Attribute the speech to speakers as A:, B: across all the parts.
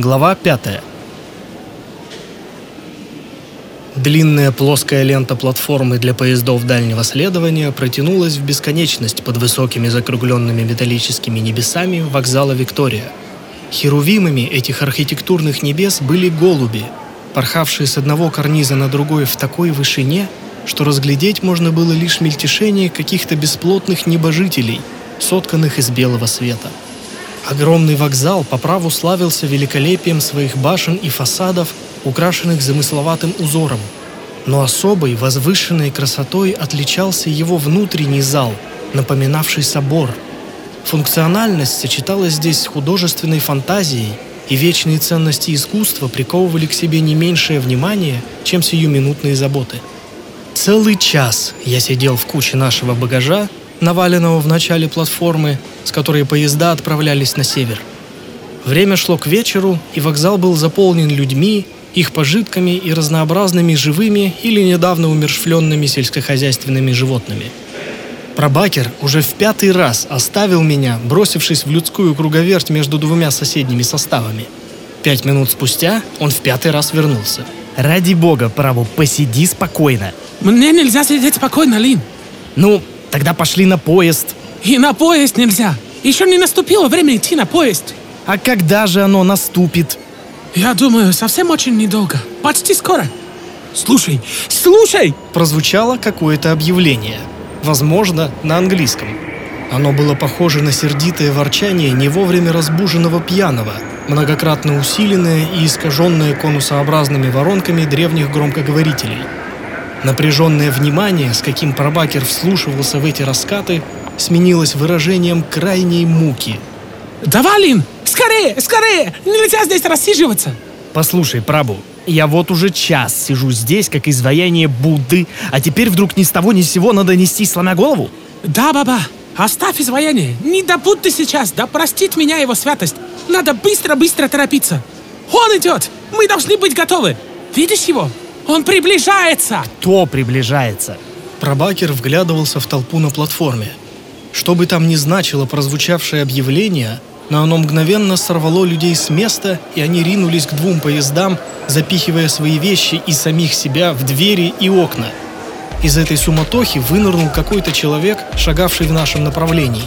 A: Глава 5. Длинная плоская лента платформы для поездов дальнего следования протянулась в бесконечность под высокими закругленными металлическими небесами вокзала Виктория. Херувимами этих архитектурных небес были голуби, порхавшие с одного карниза на другой в такой вышине, что разглядеть можно было лишь мельтешение каких-то бесплотных небожителей, сотканных из белого света. Огромный вокзал по праву славился великолепием своих башен и фасадов, украшенных замысловатым узором. Но особой, возвышенной красотой отличался его внутренний зал, напоминавший собор. Функциональность сочеталась здесь с художественной фантазией, и вечные ценности искусства приковывали к себе не меньшее внимание, чем сиюминутные заботы. Целый час я сидел в куче нашего багажа, наваленного в начале платформы, с которой поезда отправлялись на север. Время шло к вечеру, и вокзал был заполнен людьми, их пожитками и разнообразными живыми или недавно умершвленными сельскохозяйственными животными. Пробакер уже в пятый раз оставил меня, бросившись в людскую круговерть между двумя соседними составами. Пять минут спустя он в пятый раз вернулся.
B: Ради бога, Прабу, посиди спокойно.
C: Мне нельзя сидеть спокойно, Лин.
B: Ну, тогда пошли на поезд.
C: И на поезд нельзя. Еще не наступило время идти на поезд.
B: А когда же оно наступит?
C: Я думаю, совсем очень недолго. Почти скоро. Слушай, слушай!
A: Прозвучало какое-то объявление. Возможно, на английском. Оно было похоже на сердитое ворчание не вовремя разбуженного пьяного, многократно усиленное и искаженное конусообразными воронками древних громкоговорителей. Напряженное внимание, с каким Пробакер вслушивался в эти раскаты, сменилось выражением крайней муки.
C: Давай, Лин, скорее, скорее! Нельзя здесь рассиживаться!
B: Послушай, Прабу, я вот уже час сижу здесь, как изваяние Будды, а теперь вдруг ни с того ни с сего надо нести, сломя голову?
C: Да, баба, оставь изваяние. Не да Будды сейчас, да простит меня его святость. Надо быстро-быстро торопиться. Он идет! Мы должны быть готовы! Видишь его? Он приближается!
B: Кто приближается?
A: Пробакер вглядывался в толпу на платформе. Что бы там ни значило прозвучавшее объявление, но оно мгновенно сорвало людей с места, и они ринулись к двум поездам, запихивая свои вещи и самих себя в двери и окна. Из этой суматохи вынырнул какой-то человек, шагавший в нашем направлении.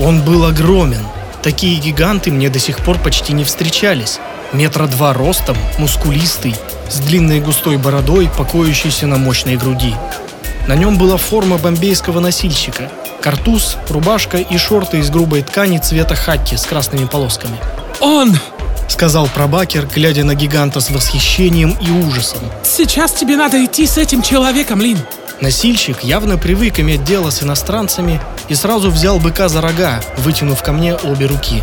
A: Он был огромен. Такие гиганты мне до сих пор почти не встречались. Метра два ростом, мускулистый, с длинной густой бородой, покоящейся на мощной груди. На нем была форма бомбейского носильщика. Картуз, рубашка и шорты из грубой ткани цвета хакки с красными полосками.
C: Он!
A: Сказал пробакер, глядя на гиганта с восхищением и ужасом.
C: Сейчас тебе надо идти с этим человеком, Лин.
A: Носильщик явно привык иметь дело с иностранцами и сразу взял быка за рога, вытянув ко мне обе руки.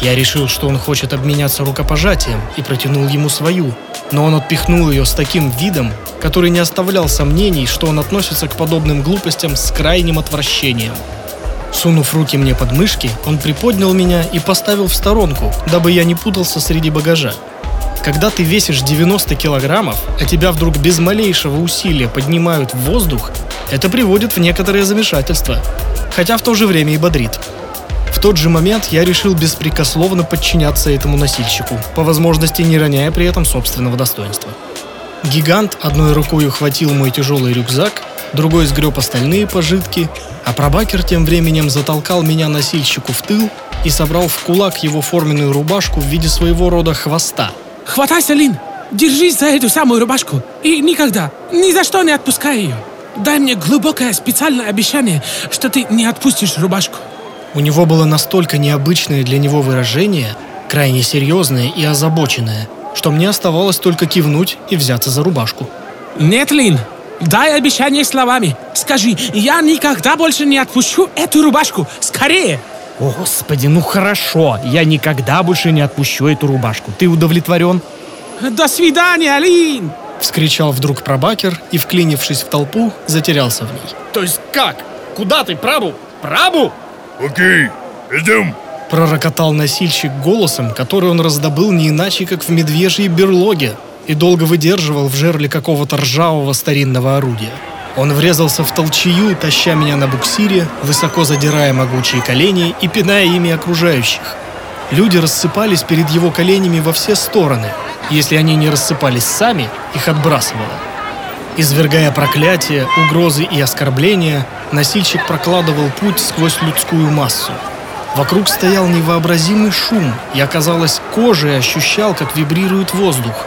A: Я решил, что он хочет обменяться рукопожатием и протянул ему свою, но он отпихнул ее с таким видом, который не оставлял сомнений, что он относится к подобным глупостям с крайним отвращением. Сунув руки мне под мышки, он приподнял меня и поставил в сторонку, дабы я не путался среди багажа. Когда ты весишь 90 килограммов, а тебя вдруг без малейшего усилия поднимают в воздух, это приводит в некоторое замешательство, хотя в то же время и бодрит. Тот же момент я решил беспрекословно подчиняться этому носильщику, по возможности не роняя при этом собственного достоинства. Гигант одной рукой ухватил мой тяжелый рюкзак, другой сгреб остальные пожитки, а пробакер тем временем затолкал меня носильщику в тыл и собрал в кулак его форменную рубашку в виде своего рода хвоста.
C: Хватайся, Лин! Держись за эту самую рубашку и никогда, ни за что не отпускай ее. Дай мне глубокое специальное обещание, что ты не отпустишь рубашку.
A: У него было настолько необычное для него выражение, крайне серьезное и озабоченное, что мне оставалось только кивнуть и взяться за рубашку.
C: Нет, Лин, дай обещание словами. Скажи, я никогда больше не отпущу эту рубашку. Скорее!
B: О, Господи, ну хорошо, я никогда больше не отпущу эту рубашку. Ты удовлетворен?
C: До свидания, Лин!
A: Вскричал вдруг пробакер и, вклинившись в толпу, затерялся в ней.
B: То есть как? Куда ты, Прабу? Прабу?
D: Окей, идем.
A: Пророкотал носильщик голосом, который он раздобыл не иначе, как в медвежьей берлоге, и долго выдерживал в жерле какого-то ржавого старинного орудия. Он врезался в толчью, таща меня на буксире, высоко задирая могучие колени и пиная ими окружающих. Люди рассыпались перед его коленями во все стороны. Если они не рассыпались сами, их отбрасывало. Извергая проклятия, угрозы и оскорбления, носильщик прокладывал путь сквозь людскую массу. Вокруг стоял невообразимый шум, и, оказалось, кожей ощущал, как вибрирует воздух.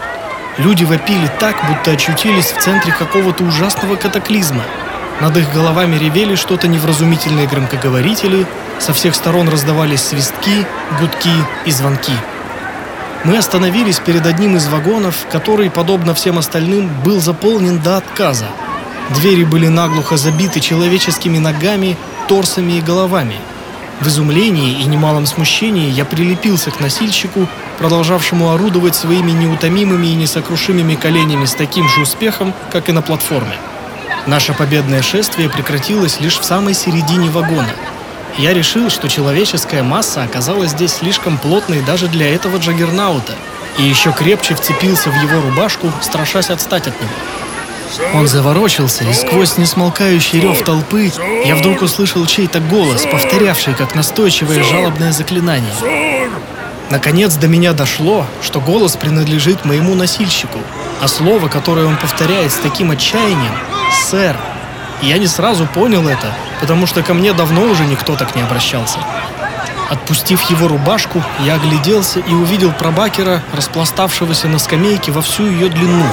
A: Люди вопили так, будто очутились в центре какого-то ужасного катаклизма. Над их головами ревели что-то невразумительные громкоговорители, со всех сторон раздавались свистки, гудки и звонки. Мы остановились перед одним из вагонов, который, подобно всем остальным, был заполнен до отказа. Двери были наглухо забиты человеческими ногами, торсами и головами. В изумлении и немалом смущении я прилепился к носильщику, продолжавшему орудовать своими неутомимыми и несокрушимыми коленями с таким же успехом, как и на платформе. Наше победное шествие прекратилось лишь в самой середине вагона – я решил, что человеческая масса оказалась здесь слишком плотной даже для этого джаггернаута, и еще крепче вцепился в его рубашку, страшась отстать от него. Он заворочился, и сквозь несмолкающий рев толпы я вдруг услышал чей-то голос, повторявший как настойчивое жалобное заклинание. Наконец до меня дошло, что голос принадлежит моему носильщику, а слово, которое он повторяет с таким отчаянием — «сэр», я не сразу понял это, потому что ко мне давно уже никто так не обращался. Отпустив его рубашку, я огляделся и увидел пробакера, распластавшегося на скамейке во всю ее длину.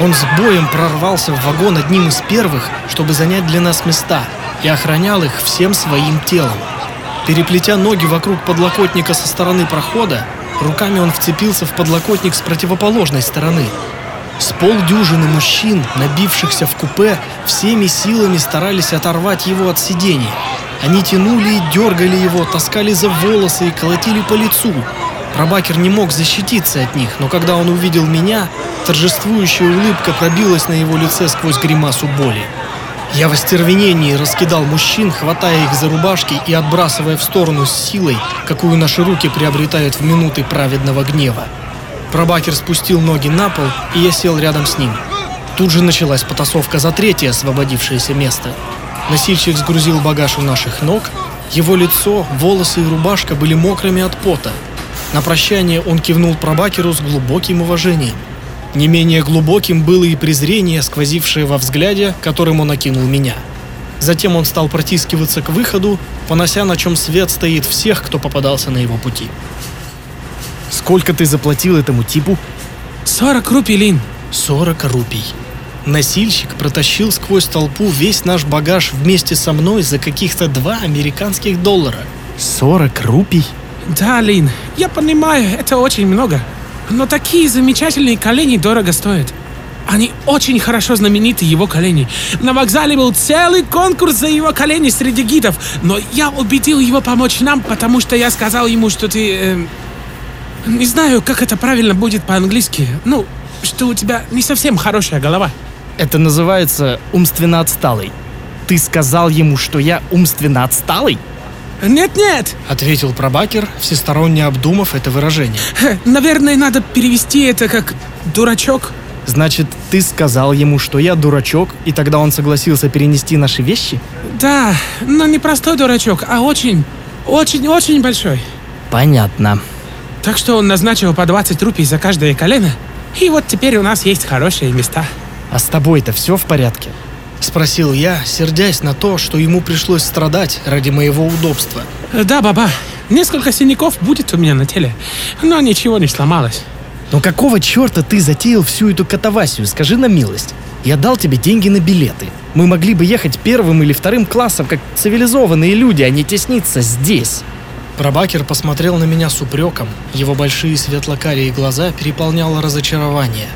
A: Он с боем прорвался в вагон одним из первых, чтобы занять для нас места, и охранял их всем своим телом. Переплетя ноги вокруг подлокотника со стороны прохода, руками он вцепился в подлокотник с противоположной стороны – с полдюжины мужчин, набившихся в купе, всеми силами старались оторвать его от сидения. Они тянули и дергали его, таскали за волосы и колотили по лицу. Пробакер не мог защититься от них, но когда он увидел меня, торжествующая улыбка пробилась на его лице сквозь гримасу боли. Я в остервенении раскидал мужчин, хватая их за рубашки и отбрасывая в сторону с силой, какую наши руки приобретают в минуты праведного гнева. Пробакер спустил ноги на пол, и я сел рядом с ним. Тут же началась потасовка за третье освободившееся место. Носильщик сгрузил багаж у наших ног. Его лицо, волосы и рубашка были мокрыми от пота. На прощание он кивнул пробакеру с глубоким уважением. Не менее глубоким было и презрение, сквозившее во взгляде, которым он окинул меня. Затем он стал протискиваться к выходу, понося на чем свет стоит всех, кто попадался на его пути.
B: Сколько ты заплатил этому типу?
C: 40 рупий, Лин.
A: 40 рупий. Носильщик протащил сквозь толпу весь наш багаж вместе со мной за каких-то два американских доллара.
B: 40 рупий?
C: Да, Лин, я понимаю, это очень много. Но такие замечательные колени дорого стоят. Они очень хорошо знамениты, его колени. На вокзале был целый конкурс за его колени среди гидов. Но я убедил его помочь нам, потому что я сказал ему, что ты... Э, не знаю, как это правильно будет по-английски. Ну, что у тебя не совсем хорошая голова.
B: Это называется умственно отсталый. Ты сказал ему, что я умственно отсталый?
C: Нет-нет,
A: ответил пробакер, всесторонне обдумав это выражение.
C: Наверное, надо перевести это как «дурачок».
B: Значит, ты сказал ему, что я дурачок, и тогда он согласился перенести наши вещи?
C: Да, но не простой дурачок, а очень, очень-очень большой.
B: Понятно.
C: Так что он назначил по 20 рупий за каждое колено. И вот теперь у нас есть хорошие места.
B: А с тобой-то все в порядке?
A: Спросил я, сердясь на то, что ему пришлось страдать ради моего удобства.
C: Да, баба, несколько синяков будет у меня на теле, но ничего не сломалось.
B: Но какого черта ты затеял всю эту катавасию, скажи на милость? Я дал тебе деньги на билеты. Мы могли бы ехать первым или вторым классом, как цивилизованные люди, а не тесниться здесь.
A: Пробакер посмотрел на меня с упреком. Его большие светлокарие глаза переполняло разочарование.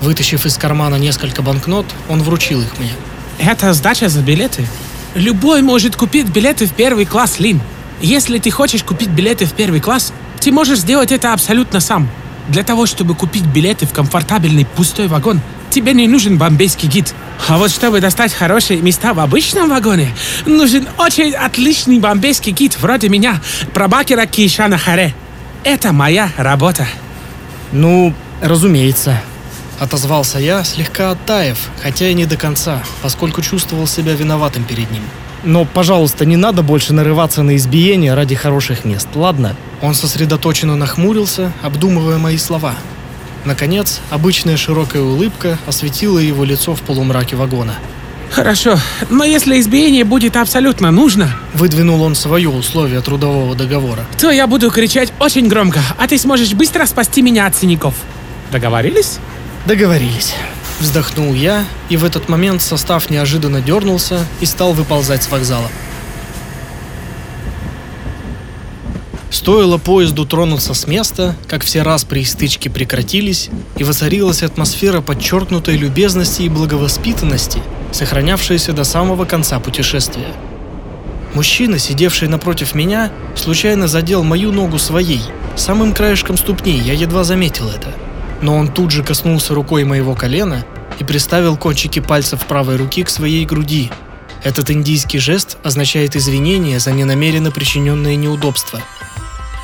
A: Вытащив из кармана несколько банкнот, он вручил их мне.
C: Это сдача за билеты. Любой может купить билеты в первый класс, Лин. Если ты хочешь купить билеты в первый класс, ты можешь сделать это абсолютно сам. Для того, чтобы купить билеты в комфортабельный пустой вагон, тебе не нужен бомбейский гид. А вот чтобы достать хорошие места в обычном вагоне, нужен очень отличный бомбейский гид вроде меня, пробакера Кишана Харе. Это моя работа.
B: Ну, разумеется.
A: Отозвался я, слегка оттаив, хотя и не до конца, поскольку чувствовал себя виноватым перед ним.
B: Но, пожалуйста, не надо больше нарываться на избиение ради хороших мест, ладно?
A: Он сосредоточенно нахмурился, обдумывая мои слова. Наконец, обычная широкая улыбка осветила его лицо в полумраке вагона.
C: Хорошо, но если избиение будет абсолютно нужно,
A: Выдвинул он свое условие трудового договора.
C: то я буду кричать очень громко, а ты сможешь быстро спасти меня от синяков. Договорились?
A: Договорились. Вздохнул я, и в этот момент состав неожиданно дернулся и стал выползать с вокзала. Стоило поезду тронуться с места, как все распри и стычки прекратились, и воцарилась атмосфера подчеркнутой любезности и благовоспитанности, сохранявшаяся до самого конца путешествия. Мужчина, сидевший напротив меня, случайно задел мою ногу своей. Самым краешком ступни я едва заметил это. Но он тут же коснулся рукой моего колена и приставил кончики пальцев правой руки к своей груди. Этот индийский жест означает извинение за ненамеренно причиненное неудобство.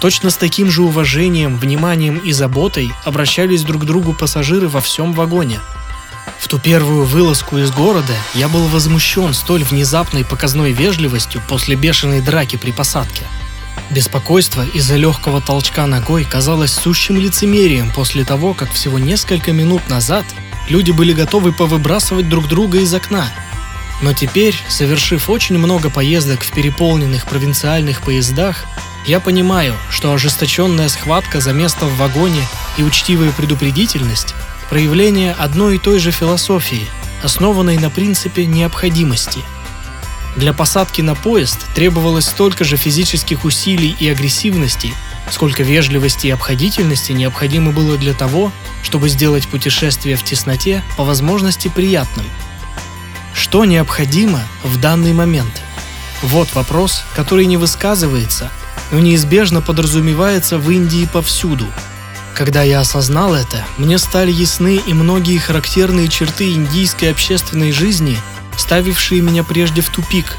A: Точно с таким же уважением, вниманием и заботой обращались друг к другу пассажиры во всем вагоне. В ту первую вылазку из города я был возмущен столь внезапной показной вежливостью после бешеной драки при посадке. Беспокойство из-за легкого толчка ногой казалось сущим лицемерием после того, как всего несколько минут назад люди были готовы повыбрасывать друг друга из окна. Но теперь, совершив очень много поездок в переполненных провинциальных поездах, я понимаю, что ожесточенная схватка за место в вагоне и учтивая предупредительность – проявление одной и той же философии, основанной на принципе необходимости. Для посадки на поезд требовалось столько же физических усилий и агрессивности, сколько вежливости и обходительности необходимо было для того, чтобы сделать путешествие в тесноте по возможности приятным. Что необходимо в данный момент? Вот вопрос, который не высказывается, но неизбежно подразумевается в Индии повсюду. Когда я осознал это, мне стали ясны и многие характерные черты индийской общественной жизни, ставившие меня прежде в тупик,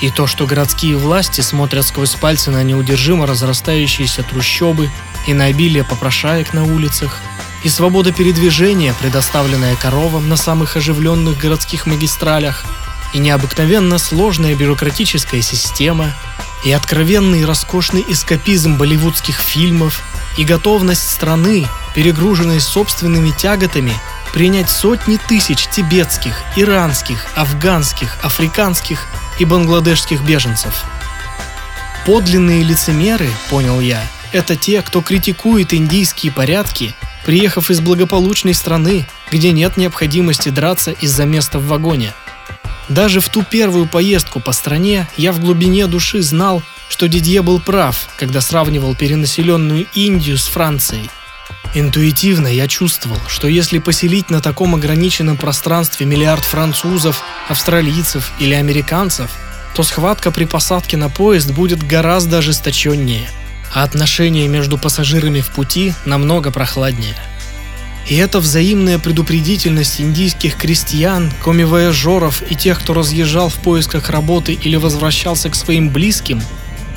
A: и то, что городские власти смотрят сквозь пальцы на неудержимо разрастающиеся трущобы и на обилие попрошаек на улицах, и свобода передвижения, предоставленная коровам на самых оживленных городских магистралях, и необыкновенно сложная бюрократическая система, и откровенный роскошный эскапизм болливудских фильмов, и готовность страны, перегруженной собственными тяготами, принять сотни тысяч тибетских, иранских, афганских, африканских и бангладешских беженцев. Подлинные лицемеры, понял я, это те, кто критикует индийские порядки, приехав из благополучной страны, где нет необходимости драться из-за места в вагоне. Даже в ту первую поездку по стране я в глубине души знал, что Дидье был прав, когда сравнивал перенаселенную Индию с Францией. Интуитивно я чувствовал, что если поселить на таком ограниченном пространстве миллиард французов, австралийцев или американцев, то схватка при посадке на поезд будет гораздо ожесточеннее, а отношения между пассажирами в пути намного прохладнее. И эта взаимная предупредительность индийских крестьян, комивояжеров и тех, кто разъезжал в поисках работы или возвращался к своим близким,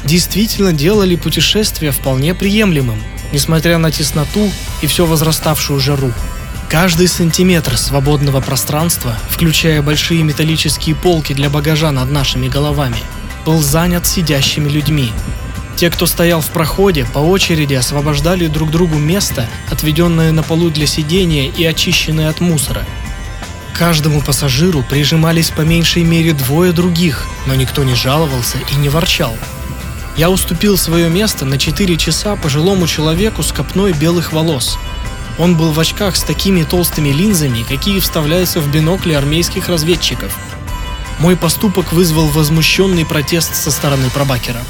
A: действительно делали путешествие вполне приемлемым, несмотря на тесноту и все возраставшую жару. Каждый сантиметр свободного пространства, включая большие металлические полки для багажа над нашими головами, был занят сидящими людьми. Те, кто стоял в проходе, по очереди освобождали друг другу место, отведенное на полу для сидения и очищенное от мусора. Каждому пассажиру прижимались по меньшей мере двое других, но никто не жаловался и не ворчал. Я уступил свое место на 4 часа пожилому человеку с копной белых волос. Он был в очках с такими толстыми линзами, какие вставляются в бинокли армейских разведчиков. Мой поступок вызвал возмущенный протест со стороны пробакера.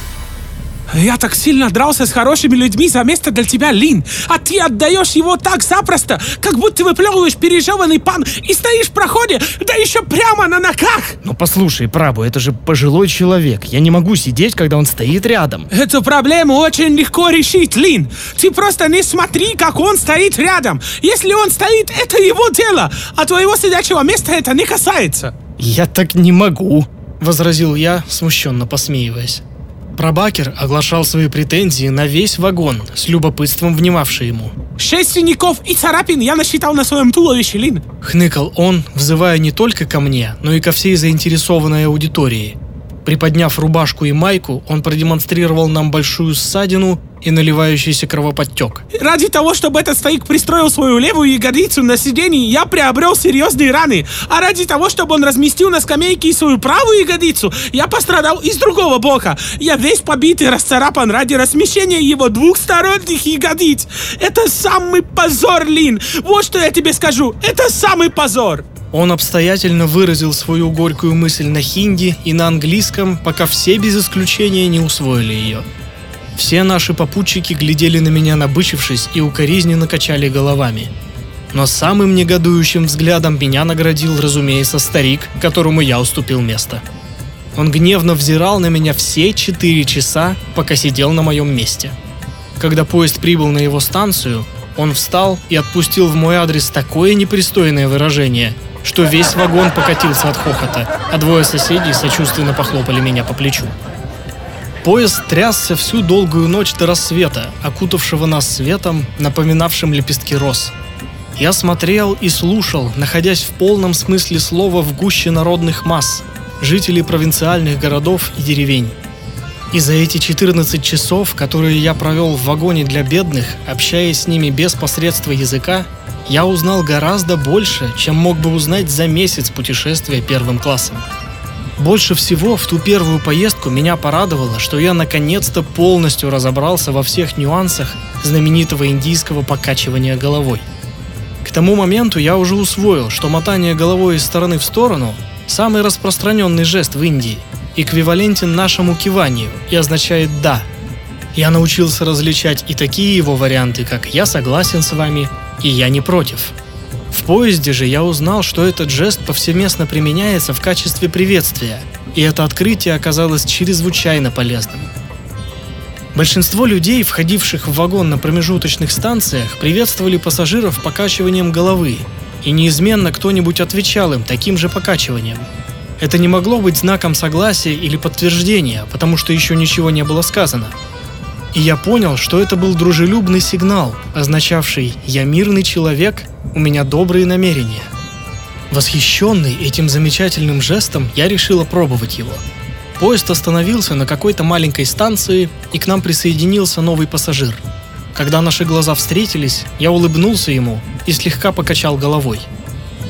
C: Я так сильно дрался с хорошими людьми за место для тебя, Лин, а ты отдаешь его так запросто, как будто выплевываешь пережеванный пан и стоишь в проходе, да еще прямо на ногах.
B: Ну послушай, Прабу, это же пожилой человек. Я не могу сидеть, когда он стоит рядом.
C: Эту проблему очень легко решить, Лин. Ты просто не смотри, как он стоит рядом. Если он стоит, это его дело, а твоего сидячего места это не касается.
B: Я так не могу.
A: Возразил я, смущенно посмеиваясь. Пробакер оглашал свои претензии на весь вагон, с любопытством внимавший ему.
C: Шесть синяков и царапин я насчитал на своем туловище, Лин.
A: Хныкал он, взывая не только ко мне, но и ко всей заинтересованной аудитории. Приподняв рубашку и майку, он продемонстрировал нам большую ссадину и наливающийся кровоподтек.
C: Ради того, чтобы этот стоик пристроил свою левую ягодицу на сиденье, я приобрел серьезные раны. А ради того, чтобы он разместил на скамейке свою правую ягодицу, я пострадал из другого бока. Я весь побит и расцарапан ради размещения его двухсторонних ягодиц. Это самый позор, Лин. Вот что я тебе скажу. Это самый позор.
A: Он обстоятельно выразил свою горькую мысль на хинди и на английском, пока все без исключения не усвоили ее. Все наши попутчики глядели на меня, набычившись, и укоризненно качали головами. Но самым негодующим взглядом меня наградил, разумеется, старик, которому я уступил место. Он гневно взирал на меня все четыре часа, пока сидел на моем месте. Когда поезд прибыл на его станцию, он встал и отпустил в мой адрес такое непристойное выражение, что весь вагон покатился от хохота, а двое соседей сочувственно похлопали меня по плечу. Поезд трясся всю долгую ночь до рассвета, окутавшего нас светом, напоминавшим лепестки роз. Я смотрел и слушал, находясь в полном смысле слова в гуще народных масс, жителей провинциальных городов и деревень. И за эти 14 часов, которые я провел в вагоне для бедных, общаясь с ними без посредства языка, я узнал гораздо больше, чем мог бы узнать за месяц путешествия первым классом. Больше всего в ту первую поездку меня порадовало, что я наконец-то полностью разобрался во всех нюансах знаменитого индийского покачивания головой. К тому моменту я уже усвоил, что мотание головой из стороны в сторону – самый распространенный жест в Индии, эквивалентен нашему киванию и означает «да». Я научился различать и такие его варианты, как «я согласен с вами» и «я не против». Поезде же я узнал, что этот жест повсеместно применяется в качестве приветствия, и это открытие оказалось чрезвычайно полезным. Большинство людей, входивших в вагон на промежуточных станциях, приветствовали пассажиров покачиванием головы, и неизменно кто-нибудь отвечал им таким же покачиванием. Это не могло быть знаком согласия или подтверждения, потому что еще ничего не было сказано. И я понял, что это был дружелюбный сигнал, означавший «я мирный человек, у меня добрые намерения». Восхищенный этим замечательным жестом, я решил опробовать его. Поезд остановился на какой-то маленькой станции, и к нам присоединился новый пассажир. Когда наши глаза встретились, я улыбнулся ему и слегка покачал головой.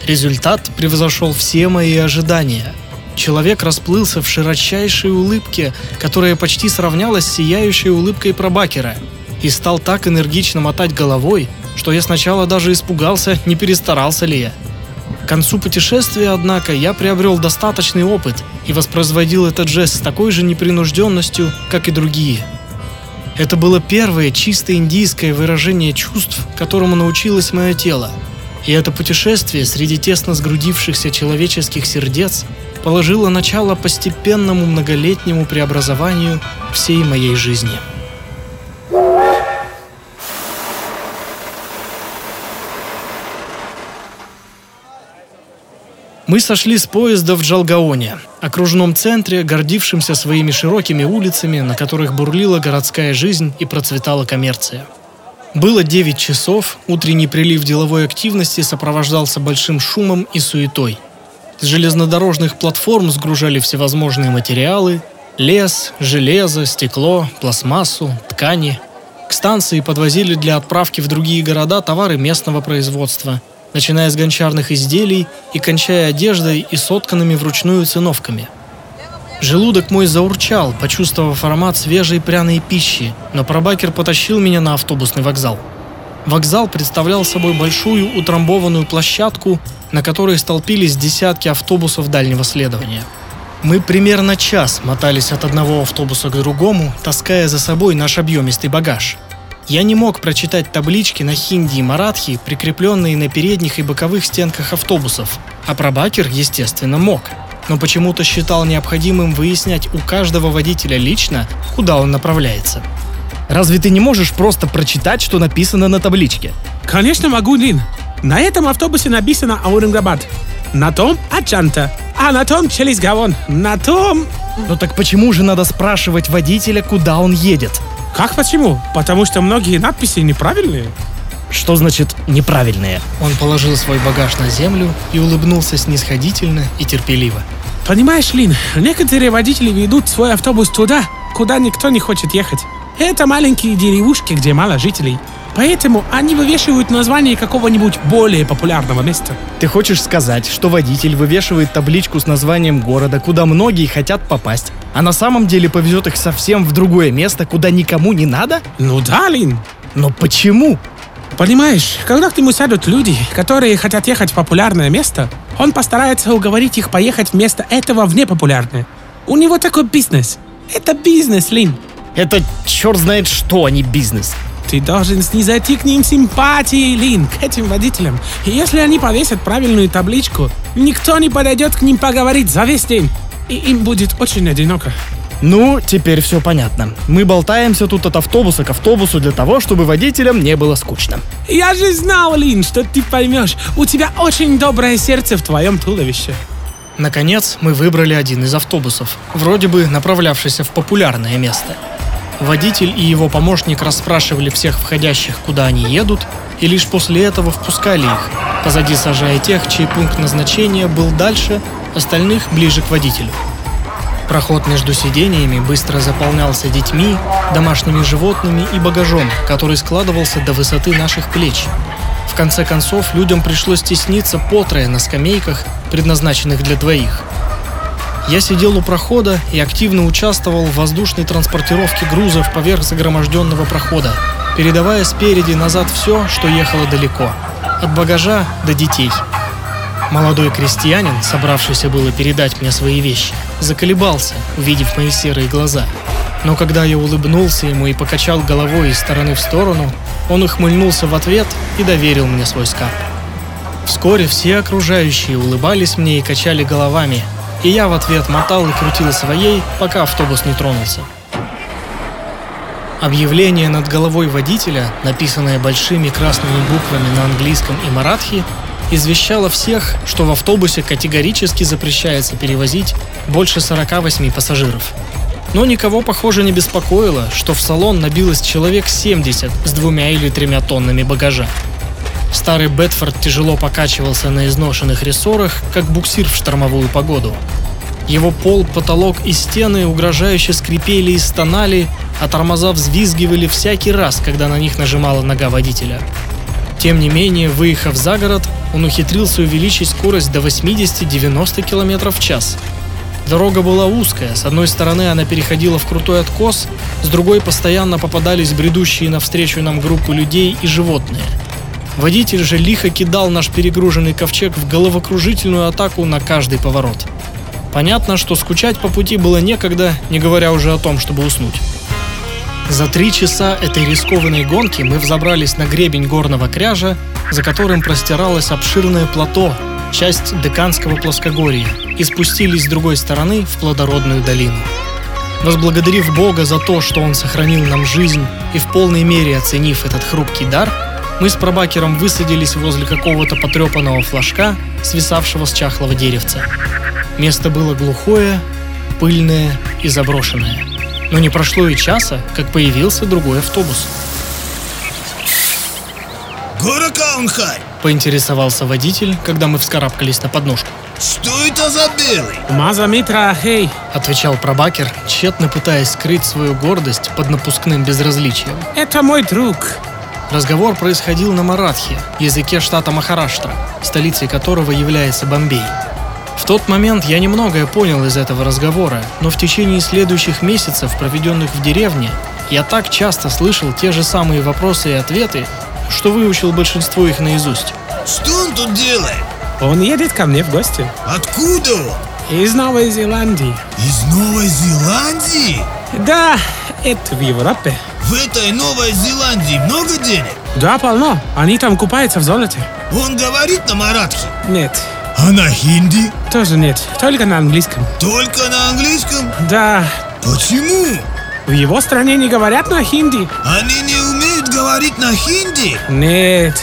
A: Результат превзошел все мои ожидания. Человек расплылся в широчайшей улыбке, которая почти сравнялась с сияющей улыбкой пробакера, и стал так энергично мотать головой, что я сначала даже испугался, не перестарался ли я. К концу путешествия, однако, я приобрел достаточный опыт и воспроизводил этот жест с такой же непринужденностью, как и другие. Это было первое чисто индийское выражение чувств, которому научилось мое тело. И это путешествие среди тесно сгрудившихся человеческих сердец положило начало постепенному многолетнему преобразованию всей моей жизни. Мы сошли с поезда в Джалгаоне, окружном центре, гордившемся своими широкими улицами, на которых бурлила городская жизнь и процветала коммерция. Было 9 часов, утренний прилив деловой активности сопровождался большим шумом и суетой. С железнодорожных платформ сгружали всевозможные материалы – лес, железо, стекло, пластмассу, ткани. К станции подвозили для отправки в другие города товары местного производства – начиная с гончарных изделий и кончая одеждой и сотканными вручную циновками. Желудок мой заурчал, почувствовав аромат свежей пряной пищи, но пробакер потащил меня на автобусный вокзал. Вокзал представлял собой большую утрамбованную площадку, на которой столпились десятки автобусов дальнего следования. Мы примерно час мотались от одного автобуса к другому, таская за собой наш объемистый багаж – я не мог прочитать таблички на хинди и маратхи, прикрепленные на передних и боковых стенках автобусов, а пробакер, естественно, мог. Но почему-то считал необходимым выяснять у каждого водителя лично, куда он направляется.
B: Разве ты не можешь просто прочитать, что написано на табличке?
C: Конечно могу, Лин. На этом автобусе написано Аурангабад. На том Аджанта. А на том Челисгавон. На том...
B: Ну так почему же надо спрашивать водителя, куда он едет?
C: Как почему? Потому что многие надписи неправильные.
B: Что значит неправильные?
A: Он положил свой багаж на землю и улыбнулся снисходительно и терпеливо.
C: Понимаешь, Лин, некоторые водители ведут свой автобус туда, куда никто не хочет ехать. Это маленькие деревушки, где мало жителей. Поэтому они вывешивают название какого-нибудь более популярного места.
B: Ты хочешь сказать, что водитель вывешивает табличку с названием города, куда многие хотят попасть, а на самом деле повезет их совсем в другое место, куда никому не надо?
C: Ну да, Лин.
B: Но почему?
C: Понимаешь, когда к нему сядут люди, которые хотят ехать в популярное место, он постарается уговорить их поехать вместо этого в непопулярное. У него такой бизнес. Это бизнес, Лин.
B: Это черт знает что, а не бизнес.
C: Ты должен снизойти к ним симпатией, Лин, к этим водителям. И если они повесят правильную табличку, никто не подойдет к ним поговорить за весь день. И им будет очень одиноко.
B: Ну, теперь все понятно. Мы болтаемся тут от автобуса к автобусу для того, чтобы водителям не было скучно.
C: Я же знал, Лин, что ты поймешь. У тебя очень доброе сердце в твоем туловище.
A: Наконец, мы выбрали один из автобусов, вроде бы направлявшийся в популярное место. Водитель и его помощник расспрашивали всех входящих, куда они едут, и лишь после этого впускали их, позади сажая тех, чей пункт назначения был дальше, остальных ближе к водителю. Проход между сидениями быстро заполнялся детьми, домашними животными и багажом, который складывался до высоты наших плеч. В конце концов, людям пришлось тесниться по трое на скамейках, предназначенных для двоих. Я сидел у прохода и активно участвовал в воздушной транспортировке грузов поверх загроможденного прохода, передавая спереди назад все, что ехало далеко, от багажа до детей. Молодой крестьянин, собравшийся было передать мне свои вещи, заколебался, увидев мои серые глаза. Но когда я улыбнулся ему и покачал головой из стороны в сторону, он ухмыльнулся в ответ и доверил мне свой скарб. Вскоре все окружающие улыбались мне и качали головами, и я в ответ мотал и крутил своей, пока автобус не тронулся. Объявление над головой водителя, написанное большими красными буквами на английском и маратхи, извещало всех, что в автобусе категорически запрещается перевозить больше 48 пассажиров. Но никого, похоже, не беспокоило, что в салон набилось человек 70 с двумя или тремя тоннами багажа. Старый Бетфорд тяжело покачивался на изношенных рессорах, как буксир в штормовую погоду. Его пол, потолок и стены угрожающе скрипели и стонали, а тормоза взвизгивали всякий раз, когда на них нажимала нога водителя. Тем не менее, выехав за город, он ухитрился увеличить скорость до 80-90 км в час. Дорога была узкая, с одной стороны она переходила в крутой откос, с другой постоянно попадались бредущие навстречу нам группы людей и животные. Водитель же лихо кидал наш перегруженный ковчег в головокружительную атаку на каждый поворот. Понятно, что скучать по пути было некогда, не говоря уже о том, чтобы уснуть. За три часа этой рискованной гонки мы взобрались на гребень горного кряжа, за которым простиралось обширное плато, часть Деканского плоскогорья, и спустились с другой стороны в плодородную долину. Возблагодарив Бога за то, что Он сохранил нам жизнь и в полной мере оценив этот хрупкий дар, мы с пробакером высадились возле какого-то потрепанного флажка, свисавшего с чахлого деревца. Место было глухое, пыльное и заброшенное. Но не прошло и часа, как появился другой автобус.
E: Гора Каунхай!
A: Поинтересовался водитель, когда мы вскарабкались на подножку.
E: Что это за белый?
C: Маза Митра, хей.
A: Отвечал пробакер, тщетно пытаясь скрыть свою гордость под напускным безразличием.
C: Это мой друг.
A: Разговор происходил на маратхе, языке штата Махараштра, столицей которого является Бомбей. В тот момент я немногое понял из этого разговора, но в течение следующих месяцев, проведенных в деревне, я так часто слышал те же самые вопросы и ответы, что выучил большинство их наизусть.
E: Что он тут делает?
C: Он едет ко мне в гости.
E: Откуда он?
C: Из Новой Зеландии.
E: Из Новой Зеландии?
C: Да, это в Европе.
E: В этой Новой Зеландии много денег?
C: Да, полно. Они там купаются в золоте.
E: Он говорит на маратхе?
C: Нет,
E: А на хинди?
C: тоже нет. Только на английском.
E: Только на английском?
C: Да,
E: Почему?
C: в его стране не говорят на хинди.
E: Они не умеют говорить на хинди?
C: Нет,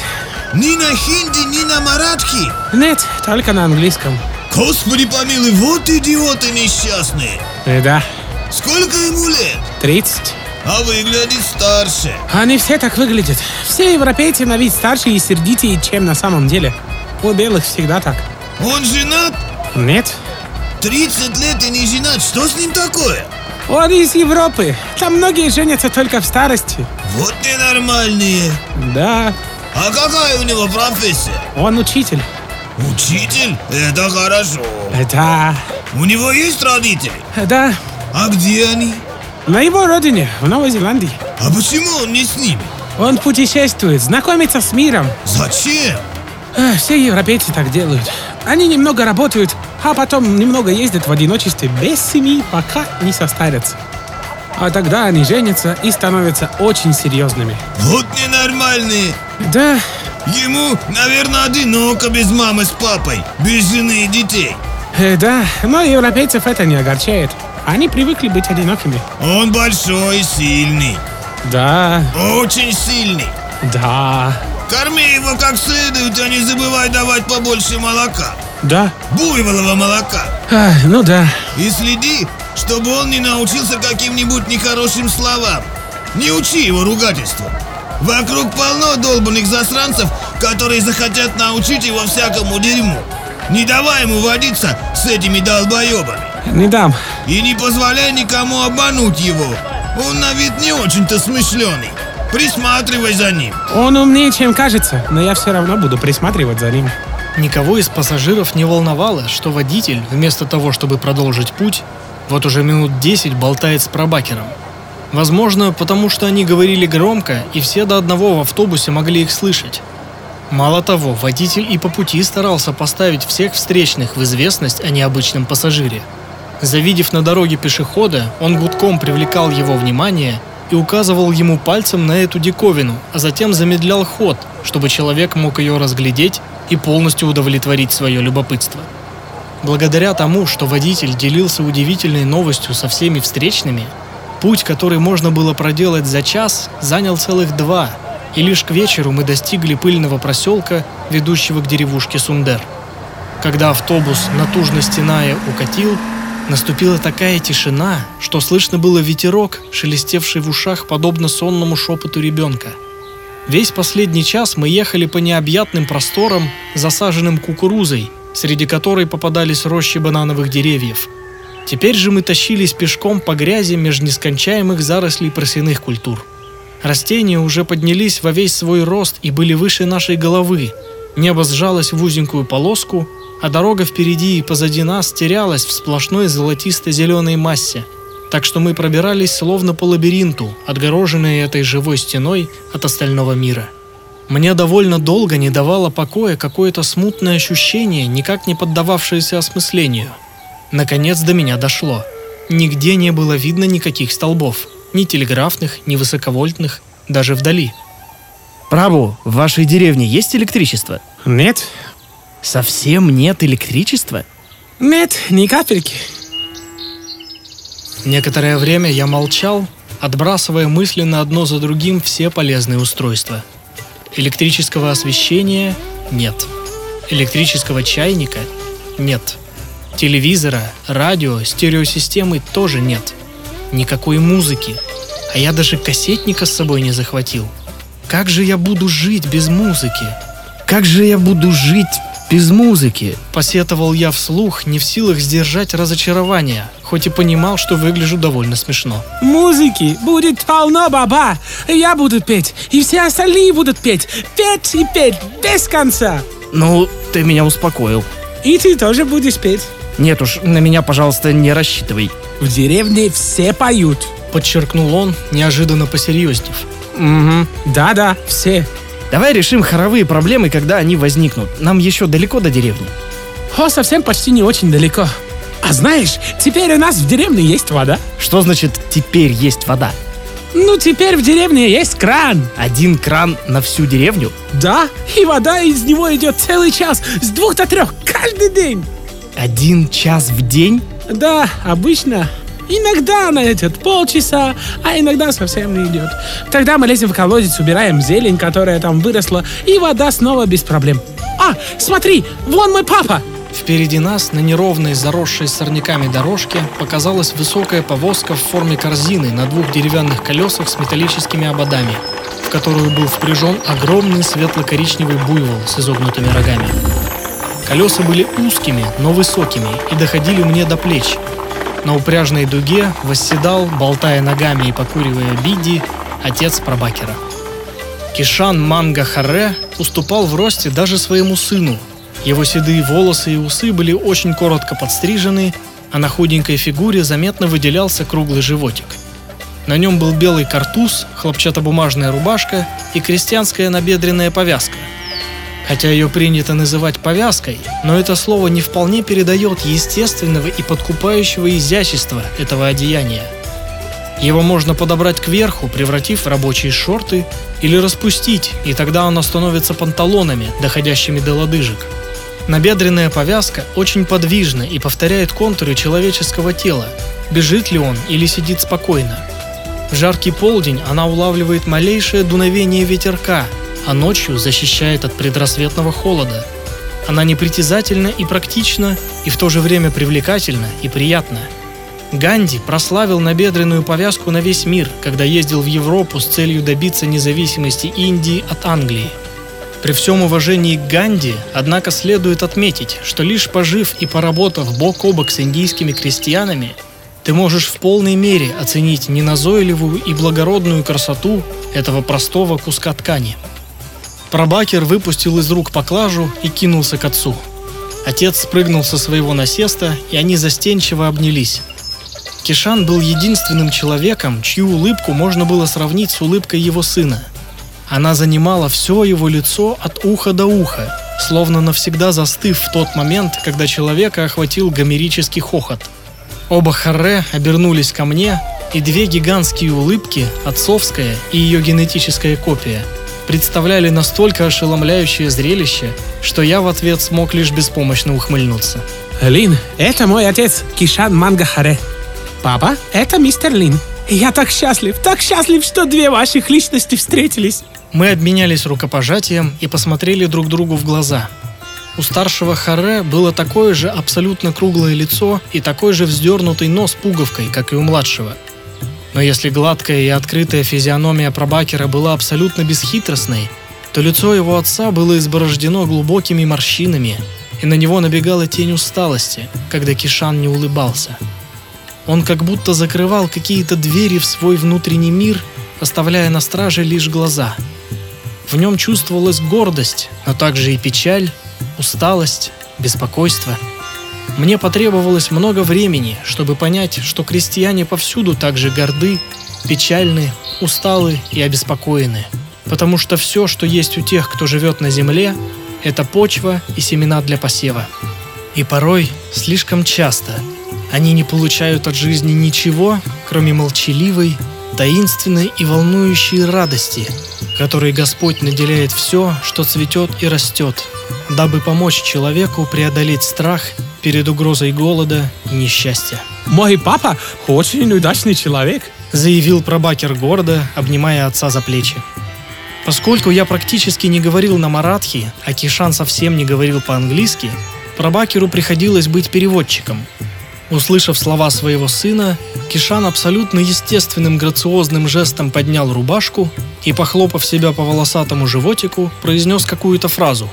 E: Ни на хинди, ни на маратхи?
C: нет, только на английском.
E: Господи помилуй, вот идиоты несчастные.
C: Э, Да,
E: Сколько ему лет?
C: 30.
E: А выглядит старше.
C: Они все так выглядят. Все европейцы на вид старше и сердитее, чем на самом деле. У белых всегда так.
E: Он женат?
C: Нет?
E: 30 лет и не женат, что с ним такое?
C: Он из Европы. Там многие женятся только в старости.
E: Вот ненормальные.
C: Да,
E: А какая у него профессия?
C: он учитель.
E: Учитель? Это хорошо.
C: Да,
E: У него есть родители?
C: да.
E: А где они?
C: На его родине, в Новой Зеландии.
E: А почему он не с ними?
C: Он путешествует, знакомится с миром.
E: Зачем?
C: Эх, Все европейцы так делают. Они немного работают, а потом немного ездят в одиночестве без семьи, пока не состарятся. А тогда они женятся и становятся очень серьезными.
E: Вот ненормальные.
C: Да,
E: Ему, наверное, одиноко без мамы с папой, без жены и детей.
C: э, да, но европейцев это не огорчает. Они привыкли быть одинокими.
E: Он большой и сильный.
C: Да,
E: Очень сильный.
C: да,
E: Корми его как следует, а не забывай давать побольше молока.
C: да.
E: Буйволового молока.
C: Ах, ну да.
E: И следи, чтобы он не научился каким-нибудь нехорошим словам. Не учи его ругательству. Вокруг полно долбанных засранцев, которые захотят научить его всякому дерьму. Не давай ему водиться с этими долбоебами.
C: Не дам.
E: И не позволяй никому обмануть его. Он на вид не очень-то смышленый. Присматривай за ним.
C: Он умнее, чем кажется, но я все равно буду присматривать за ним.
A: Никого из пассажиров не волновало, что водитель, вместо того, чтобы продолжить путь, вот уже минут 10 болтает с пробакером. Возможно, потому что они говорили громко, и все до одного в автобусе могли их слышать. Мало того, водитель и по пути старался поставить всех встречных в известность о необычном пассажире. Завидев на дороге пешехода, он гудком привлекал его внимание и указывал ему пальцем на эту диковину, а затем замедлял ход, чтобы человек мог ее разглядеть и полностью удовлетворить свое любопытство. Благодаря тому, что водитель делился удивительной новостью со всеми встречными, путь, который можно было проделать за час, занял целых два, и лишь к вечеру мы достигли пыльного проселка, ведущего к деревушке Сундер. Когда автобус, натужно стеная, укатил, наступила такая тишина, что слышно было ветерок, шелестевший в ушах, подобно сонному шепоту ребенка. Весь последний час мы ехали по необъятным просторам, засаженным кукурузой, среди которой попадались рощи банановых деревьев. Теперь же мы тащились пешком по грязи меж нескончаемых зарослей просяных культур. Растения уже поднялись во весь свой рост и были выше нашей головы. Небо сжалось в узенькую полоску, а дорога впереди и позади нас терялась в сплошной золотисто-зеленой массе, так что мы пробирались словно по лабиринту, отгороженные этой живой стеной от остального мира. Мне довольно долго не давало покоя какое-то смутное ощущение, никак не поддававшееся осмыслению. Наконец до меня дошло. Нигде не было видно никаких столбов, ни телеграфных, ни высоковольтных, даже вдали.
B: Прабу, в вашей деревне есть электричество?
C: Нет,
B: Совсем нет электричества?
C: нет, ни капельки.
A: Некоторое время я молчал, отбрасывая мысленно одно за другим все полезные устройства. Электрического освещения нет. Электрического чайника нет. Телевизора, радио, стереосистемы тоже нет. Никакой музыки. А я даже кассетника с собой не захватил. Как же я буду жить без музыки?
B: Как же я буду жить без музыки?
A: Посетовал я вслух, не в силах сдержать разочарование, хоть и понимал, что выгляжу довольно смешно.
C: Музыки будет полно, баба. Я буду петь, и все остальные будут петь. Петь и петь, без конца.
B: Ну, ты меня успокоил.
C: И ты тоже будешь петь.
B: Нет уж, на меня, пожалуйста, не рассчитывай.
C: В деревне все поют.
A: Подчеркнул он, неожиданно посерьезнев.
B: Угу.
C: Да-да, все.
B: Давай решим хоровые проблемы, когда они возникнут. Нам еще далеко до деревни.
C: О, совсем почти не очень далеко. А знаешь, теперь у нас в деревне есть вода.
B: Что значит «теперь есть вода»?
C: Ну, теперь в деревне есть кран.
B: Один кран на всю деревню?
C: Да, и вода из него идет целый час, с двух до трех, каждый день.
B: Один час в день?
C: Да, обычно. Иногда она идет полчаса, а иногда совсем не идет. Тогда мы лезем в колодец, убираем зелень, которая там выросла, и вода снова без проблем. А, смотри, вон мой папа.
A: Впереди нас, на неровной, заросшей сорняками дорожке, показалась высокая повозка в форме корзины на двух деревянных колесах с металлическими ободами, в которую был впряжен огромный светло-коричневый буйвол с изогнутыми рогами. Колеса были узкими, но высокими и доходили мне до плеч. На упряжной дуге восседал, болтая ногами и покуривая биди, отец Пробакера. Кишан Манга Харе уступал в росте даже своему сыну. Его седые волосы и усы были очень коротко подстрижены, а на худенькой фигуре заметно выделялся круглый животик. На нем был белый картуз, хлопчатобумажная рубашка и крестьянская набедренная повязка. Хотя ее принято называть повязкой, но это слово не вполне передает естественного и подкупающего изящества этого одеяния. Его можно подобрать кверху, превратив в рабочие шорты, или распустить, и тогда оно становится панталонами, доходящими до лодыжек. Набедренная повязка очень подвижна и повторяет контуры человеческого тела, бежит ли он или сидит спокойно. В жаркий полдень она улавливает малейшее дуновение ветерка, а ночью защищает от предрассветного холода. Она непритязательна и практична, и в то же время привлекательна и приятна. Ганди прославил набедренную повязку на весь мир, когда ездил в Европу с целью добиться независимости Индии от Англии – при всем уважении к Ганди, однако следует отметить, что лишь пожив и поработав бок о бок с индийскими крестьянами, ты можешь в полной мере оценить неназойливую и благородную красоту этого простого куска ткани. Прабакер выпустил из рук поклажу и кинулся к отцу. Отец спрыгнул со своего насеста, и они застенчиво обнялись. Кишан был единственным человеком, чью улыбку можно было сравнить с улыбкой его сына – она занимала все его лицо от уха до уха, словно навсегда застыв в тот момент, когда человека охватил гомерический хохот. Оба Харре обернулись ко мне, и две гигантские улыбки, отцовская и ее генетическая копия, представляли настолько ошеломляющее зрелище, что я в ответ смог лишь беспомощно ухмыльнуться.
C: Лин, это мой отец, Кишан Мангахаре. Папа, это мистер Лин. Я так счастлив, так счастлив, что две ваших личности встретились.
A: Мы обменялись рукопожатием и посмотрели друг другу в глаза. У старшего Харе было такое же абсолютно круглое лицо и такой же вздернутый нос пуговкой, как и у младшего. Но если гладкая и открытая физиономия Пробакера была абсолютно бесхитростной, то лицо его отца было изборождено глубокими морщинами, и на него набегала тень усталости, когда Кишан не улыбался. Он как будто закрывал какие-то двери в свой внутренний мир, оставляя на страже лишь глаза – в нем чувствовалась гордость, но также и печаль, усталость, беспокойство. Мне потребовалось много времени, чтобы понять, что крестьяне повсюду также горды, печальны, усталы и обеспокоены. Потому что все, что есть у тех, кто живет на земле, это почва и семена для посева. И порой, слишком часто, они не получают от жизни ничего, кроме молчаливой, таинственной и волнующей радости, которой Господь наделяет все, что цветет и растет, дабы помочь человеку преодолеть страх перед угрозой голода и несчастья.
C: Мой папа очень удачный человек,
A: заявил прабакер гордо, обнимая отца за плечи. Поскольку я практически не говорил на маратхи, а Кишан совсем не говорил по-английски, прабакеру приходилось быть переводчиком – Услышав слова своего сына, Кишан абсолютно естественным грациозным жестом поднял рубашку и, похлопав себя по волосатому животику, произнес какую-то фразу.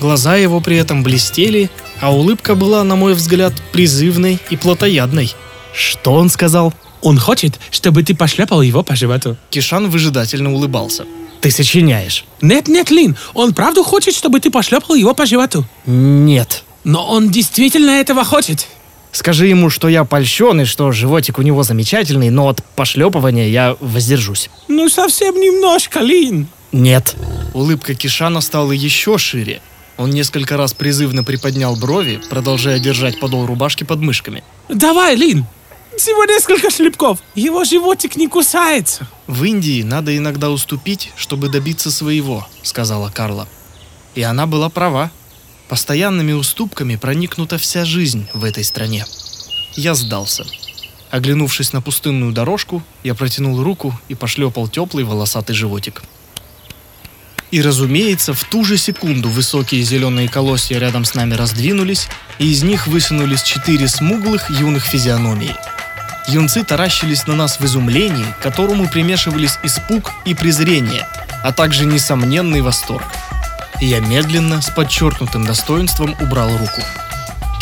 A: Глаза его при этом блестели, а улыбка была, на мой взгляд, призывной и плотоядной.
B: Что он сказал?
C: Он хочет, чтобы ты пошлепал его по животу.
A: Кишан выжидательно улыбался.
B: Ты сочиняешь.
C: Нет, нет, Лин, он правду хочет, чтобы ты пошлепал его по животу.
B: Нет.
C: Но он действительно этого хочет.
B: Скажи ему, что я польщен и что животик у него замечательный, но от пошлепывания я воздержусь.
C: Ну, совсем немножко, Лин.
B: Нет.
A: Улыбка Кишана стала еще шире. Он несколько раз призывно приподнял брови, продолжая держать подол рубашки под мышками.
C: Давай, Лин, всего несколько шлепков. Его животик не кусается.
A: В Индии надо иногда уступить, чтобы добиться своего, сказала Карла. И она была права. Постоянными уступками проникнута вся жизнь в этой стране. Я сдался. Оглянувшись на пустынную дорожку, я протянул руку и пошлепал теплый волосатый животик. И, разумеется, в ту же секунду высокие зеленые колосья рядом с нами раздвинулись, и из них высунулись четыре смуглых юных физиономии. Юнцы таращились на нас в изумлении, к которому примешивались испуг и презрение, а также несомненный восторг – я медленно, с подчеркнутым достоинством, убрал руку.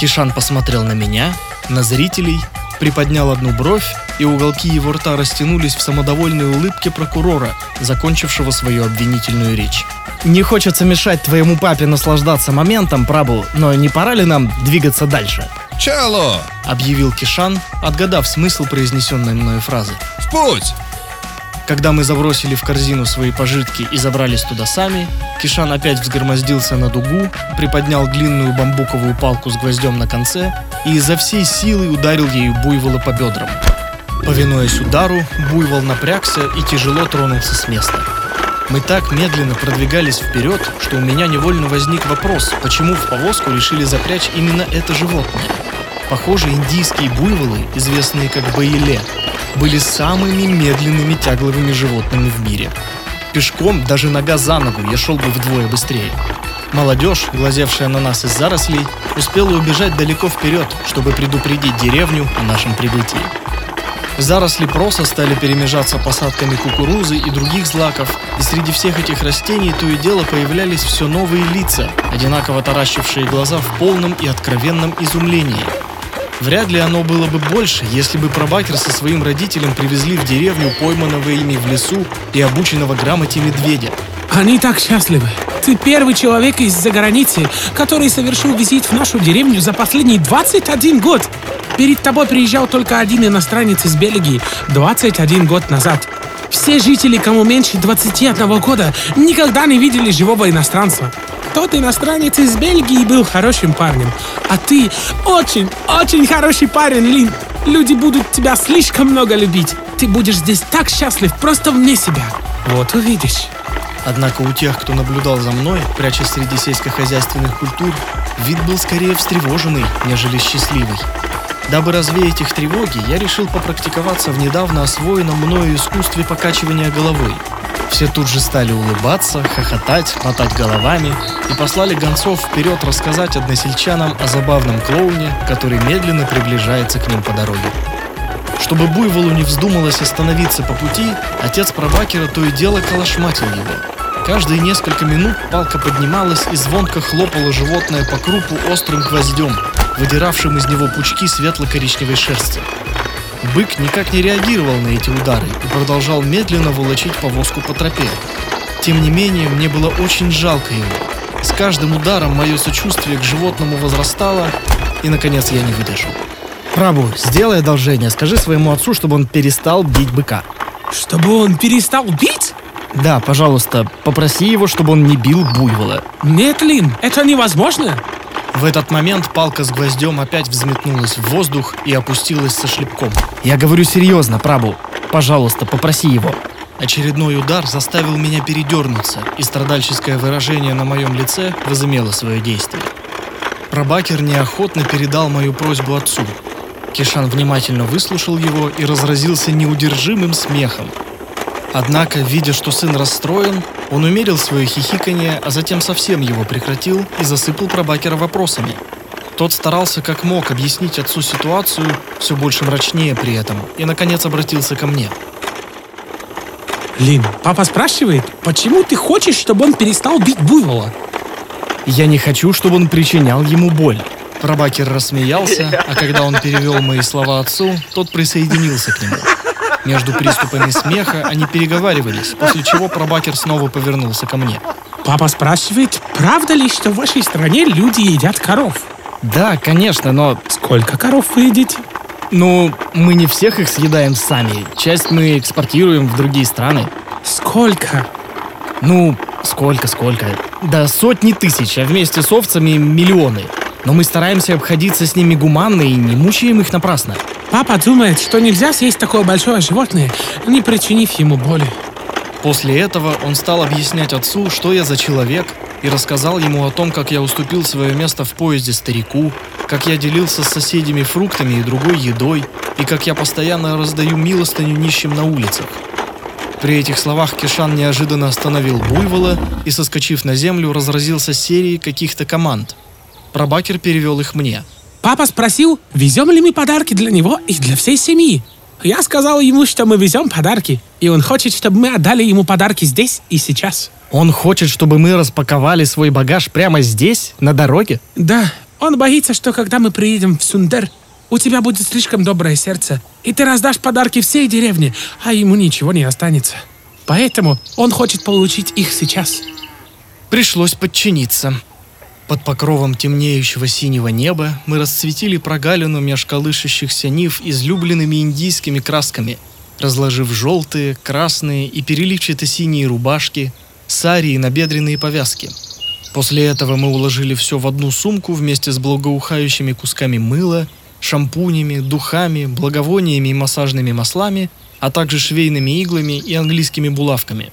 A: Кишан посмотрел на меня, на зрителей, приподнял одну бровь, и уголки его рта растянулись в самодовольной улыбке прокурора, закончившего свою обвинительную речь.
B: Не хочется мешать твоему папе наслаждаться моментом, Прабу, но не пора ли нам двигаться дальше?
F: Чало!
A: Объявил Кишан, отгадав смысл произнесенной мною фразы.
F: В путь!
A: Когда мы забросили в корзину свои пожитки и забрались туда сами, Кишан опять взгромоздился на дугу, приподнял длинную бамбуковую палку с гвоздем на конце и изо всей силы ударил ею буйвола по бедрам. Повинуясь удару, буйвол напрягся и тяжело тронулся с места. Мы так медленно продвигались вперед, что у меня невольно возник вопрос, почему в повозку решили запрячь именно это животное. Похоже, индийские буйволы, известные как баиле, были самыми медленными тягловыми животными в мире. Пешком, даже нога за ногу, я шел бы вдвое быстрее. Молодежь, глазевшая на нас из зарослей, успела убежать далеко вперед, чтобы предупредить деревню о нашем прибытии. Заросли проса стали перемежаться посадками кукурузы и других злаков, и среди всех этих растений то и дело появлялись все новые лица, одинаково таращившие глаза в полном и откровенном изумлении. Вряд ли оно было бы больше, если бы Пробакер со своим родителем привезли в деревню пойманного ими в лесу и обученного грамоте медведя.
C: Они так счастливы. Ты первый человек из-за границы, который совершил визит в нашу деревню за последний 21 год. Перед тобой приезжал только один иностранец из Бельгии 21 год назад. Все жители, кому меньше 21 года, никогда не видели живого иностранца. Тот иностранец из Бельгии был хорошим парнем. А ты очень, очень хороший парень, Лин. Люди будут тебя слишком много любить. Ты будешь здесь так счастлив, просто вне себя. Вот увидишь.
A: Однако у тех, кто наблюдал за мной, прячась среди сельскохозяйственных культур, вид был скорее встревоженный, нежели счастливый. Дабы развеять их тревоги, я решил попрактиковаться в недавно освоенном мною искусстве покачивания головой. Все тут же стали улыбаться, хохотать, мотать головами и послали гонцов вперед рассказать односельчанам о забавном клоуне, который медленно приближается к ним по дороге. Чтобы Буйволу не вздумалось остановиться по пути, отец Пробакера то и дело калашматил его. Каждые несколько минут палка поднималась и звонко хлопало животное по крупу острым гвоздем, выдиравшим из него пучки светло-коричневой шерсти. Бык никак не реагировал на эти удары и продолжал медленно волочить повозку по тропе. Тем не менее, мне было очень жалко его. С каждым ударом мое сочувствие к животному возрастало, и, наконец, я не выдержал.
B: Прабу, сделай одолжение, скажи своему отцу, чтобы он перестал бить быка.
C: Чтобы он перестал бить?
B: Да, пожалуйста, попроси его, чтобы он не бил буйвола.
C: Нет, Лин, это невозможно.
A: В этот момент палка с гвоздем опять взметнулась в воздух и опустилась со шлепком.
B: Я говорю серьезно, Прабу. Пожалуйста, попроси его.
A: Очередной удар заставил меня передернуться, и страдальческое выражение на моем лице возымело свое действие. Прабакер неохотно передал мою просьбу отцу. Кишан внимательно выслушал его и разразился неудержимым смехом. Однако, видя, что сын расстроен, он умерил свое хихиканье, а затем совсем его прекратил и засыпал Пробакера вопросами. Тот старался как мог объяснить отцу ситуацию, все больше мрачнее при этом, и, наконец, обратился ко мне.
C: Лин, папа спрашивает, почему ты хочешь, чтобы он перестал бить буйвола?
B: Я не хочу, чтобы он причинял ему боль.
A: Пробакер рассмеялся, а когда он перевел мои слова отцу, тот присоединился к нему. Между приступами смеха они переговаривались, после чего Пробакер снова повернулся ко мне.
C: Папа спрашивает, правда ли, что в вашей стране люди едят коров?
B: Да, конечно, но...
C: Сколько коров вы едите?
B: Ну, мы не всех их съедаем сами. Часть мы экспортируем в другие страны.
C: Сколько?
B: Ну, сколько-сколько? Да сотни тысяч, а вместе с овцами миллионы. Но мы стараемся обходиться с ними гуманно и не мучаем их напрасно.
C: Папа думает, что нельзя съесть такое большое животное, не причинив ему боли.
A: После этого он стал объяснять отцу, что я за человек, и рассказал ему о том, как я уступил свое место в поезде старику, как я делился с соседями фруктами и другой едой, и как я постоянно раздаю милостыню нищим на улицах. При этих словах Кишан неожиданно остановил буйвола и, соскочив на землю, разразился серией каких-то команд. Пробакер перевел их мне.
C: Папа спросил, везем ли мы подарки для него и для всей семьи. Я сказал ему, что мы везем подарки, и он хочет, чтобы мы отдали ему подарки здесь и сейчас.
B: Он хочет, чтобы мы распаковали свой багаж прямо здесь, на дороге?
C: Да, он боится, что когда мы приедем в Сундер, у тебя будет слишком доброе сердце, и ты раздашь подарки всей деревне, а ему ничего не останется. Поэтому он хочет получить их сейчас.
A: Пришлось подчиниться. Под покровом темнеющего синего неба мы расцветили прогалину меж колышащихся нив излюбленными индийскими красками, разложив желтые, красные и переливчато-синие рубашки, сари и набедренные повязки. После этого мы уложили все в одну сумку вместе с благоухающими кусками мыла, шампунями, духами, благовониями и массажными маслами, а также швейными иглами и английскими булавками.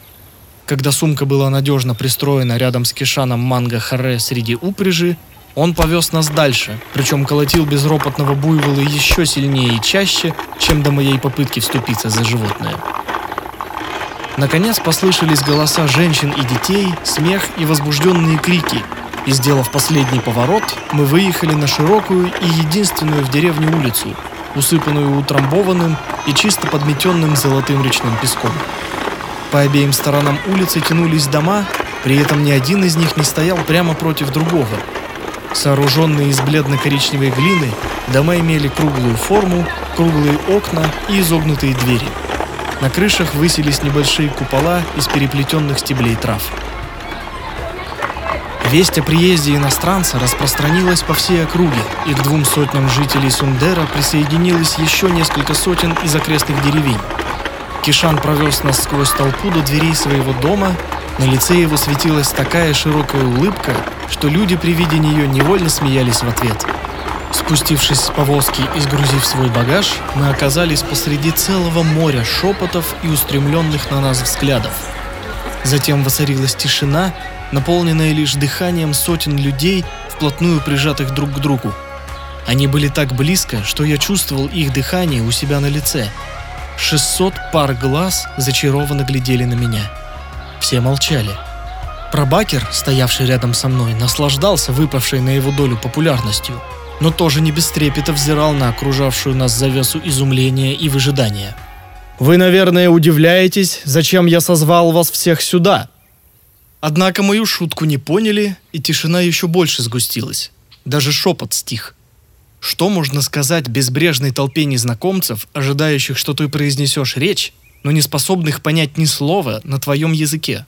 A: Когда сумка была надежно пристроена рядом с Кишаном Манго Харе среди упряжи, он повез нас дальше, причем колотил безропотного буйвола еще сильнее и чаще, чем до моей попытки вступиться за животное. Наконец послышались голоса женщин и детей, смех и возбужденные крики, и, сделав последний поворот, мы выехали на широкую и единственную в деревне улицу, усыпанную утрамбованным и чисто подметенным золотым речным песком. По обеим сторонам улицы тянулись дома, при этом ни один из них не стоял прямо против другого. Сооруженные из бледно-коричневой глины, дома имели круглую форму, круглые окна и изогнутые двери. На крышах высились небольшие купола из переплетенных стеблей трав. Весть о приезде иностранца распространилась по всей округе, и к двум сотням жителей Сундера присоединилось еще несколько сотен из окрестных деревень. Кишан провез нас сквозь толпу до дверей своего дома, на лице его светилась такая широкая улыбка, что люди при виде нее невольно смеялись в ответ. Спустившись с повозки и сгрузив свой багаж, мы оказались посреди целого моря шепотов и устремленных на нас взглядов. Затем воцарилась тишина, наполненная лишь дыханием сотен людей, вплотную прижатых друг к другу. Они были так близко, что я чувствовал их дыхание у себя на лице. 600 пар глаз зачарованно глядели на меня. Все молчали. Пробакер, стоявший рядом со мной, наслаждался выпавшей на его долю популярностью, но тоже не без трепета взирал на окружавшую нас завесу изумления и выжидания.
B: Вы, наверное, удивляетесь, зачем я созвал вас всех сюда.
A: Однако мою шутку не поняли, и тишина еще больше сгустилась. Даже шепот стих. Что можно сказать безбрежной толпе незнакомцев, ожидающих, что ты произнесешь речь, но не способных понять ни слова на твоем языке?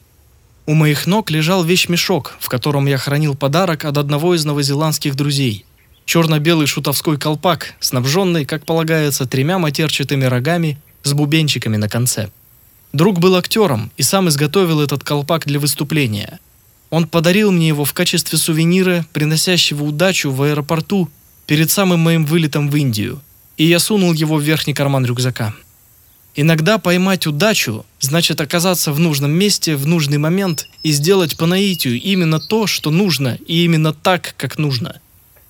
A: У моих ног лежал вещмешок, в котором я хранил подарок от одного из новозеландских друзей. Черно-белый шутовской колпак, снабженный, как полагается, тремя матерчатыми рогами с бубенчиками на конце. Друг был актером и сам изготовил этот колпак для выступления. Он подарил мне его в качестве сувенира, приносящего удачу в аэропорту перед самым моим вылетом в Индию, и я сунул его в верхний карман рюкзака. Иногда поймать удачу значит оказаться в нужном месте в нужный момент и сделать по наитию именно то, что нужно, и именно так, как нужно.